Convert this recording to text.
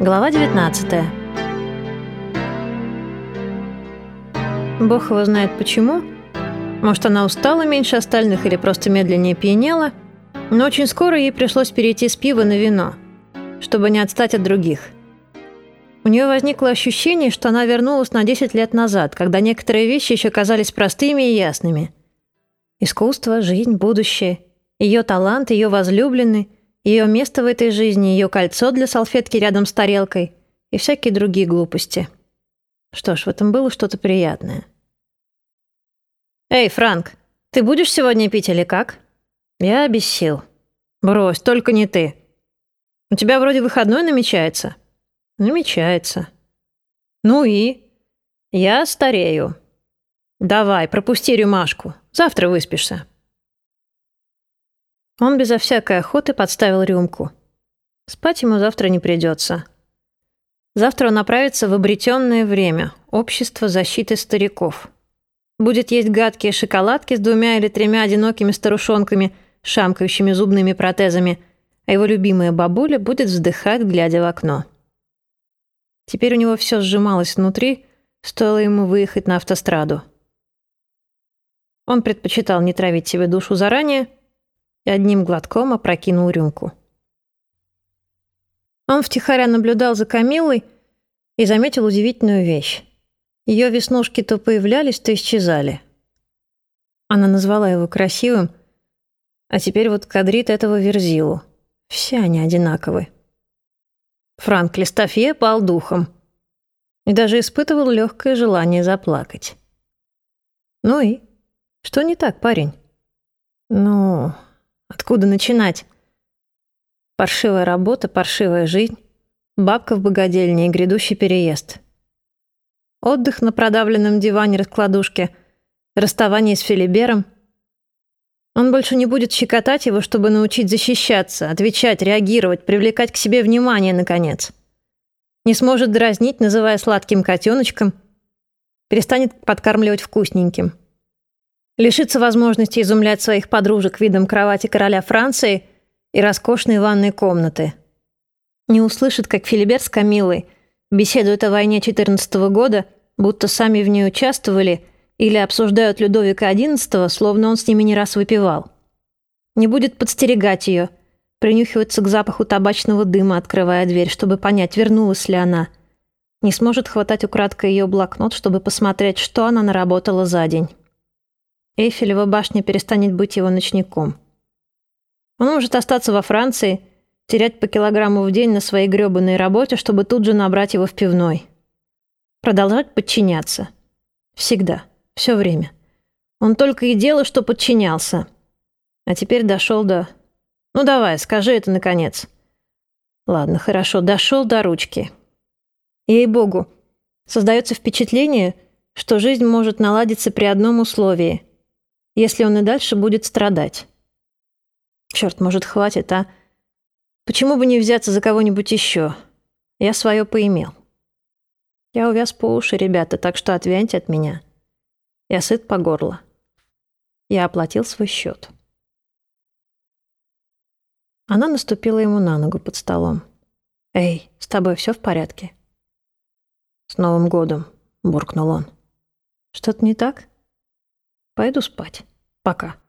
Глава 19 Бог его знает почему. Может, она устала меньше остальных или просто медленнее пьянела, но очень скоро ей пришлось перейти с пива на вино, чтобы не отстать от других. У нее возникло ощущение, что она вернулась на 10 лет назад, когда некоторые вещи еще казались простыми и ясными. Искусство, жизнь, будущее, ее талант, ее возлюбленный – ее место в этой жизни, ее кольцо для салфетки рядом с тарелкой и всякие другие глупости. Что ж, в этом было что-то приятное. «Эй, Франк, ты будешь сегодня пить или как?» «Я без сил». «Брось, только не ты. У тебя вроде выходной намечается?» «Намечается». «Ну и?» «Я старею». «Давай, пропусти рюмашку. Завтра выспишься». Он безо всякой охоты подставил рюмку. Спать ему завтра не придется. Завтра он направится в обретенное время, общество защиты стариков. Будет есть гадкие шоколадки с двумя или тремя одинокими старушонками, шамкающими зубными протезами, а его любимая бабуля будет вздыхать, глядя в окно. Теперь у него все сжималось внутри, стоило ему выехать на автостраду. Он предпочитал не травить себе душу заранее, и одним глотком опрокинул рюмку. Он втихаря наблюдал за Камилой и заметил удивительную вещь. Ее веснушки то появлялись, то исчезали. Она назвала его красивым, а теперь вот кадрит этого верзилу. Все они одинаковы. Франк Листофье пал духом и даже испытывал легкое желание заплакать. «Ну и? Что не так, парень?» «Ну...» Откуда начинать? Паршивая работа, паршивая жизнь, бабка в богадельне и грядущий переезд. Отдых на продавленном диване-раскладушке, расставание с Филибером. Он больше не будет щекотать его, чтобы научить защищаться, отвечать, реагировать, привлекать к себе внимание, наконец. Не сможет дразнить, называя сладким котеночком. Перестанет подкармливать вкусненьким лишится возможности изумлять своих подружек видом кровати короля Франции и роскошной ванной комнаты. Не услышит, как Филибер с Камилой беседуют о войне 14 -го года, будто сами в ней участвовали, или обсуждают Людовика XI, словно он с ними не раз выпивал. Не будет подстерегать ее, принюхиваться к запаху табачного дыма, открывая дверь, чтобы понять, вернулась ли она. Не сможет хватать украдкой ее блокнот, чтобы посмотреть, что она наработала за день. Эйфелева башня перестанет быть его ночником. Он может остаться во Франции, терять по килограмму в день на своей грёбаной работе, чтобы тут же набрать его в пивной. Продолжать подчиняться. Всегда. Все время. Он только и делал, что подчинялся. А теперь дошел до... Ну давай, скажи это наконец. Ладно, хорошо, дошел до ручки. Ей-богу, создается впечатление, что жизнь может наладиться при одном условии — если он и дальше будет страдать. Черт, может, хватит, а? Почему бы не взяться за кого-нибудь еще? Я свое поимел. Я увяз по уши, ребята, так что отвяньте от меня. Я сыт по горло. Я оплатил свой счет. Она наступила ему на ногу под столом. «Эй, с тобой все в порядке?» «С Новым годом», — буркнул он. «Что-то не так?» Пойду спать. Пока.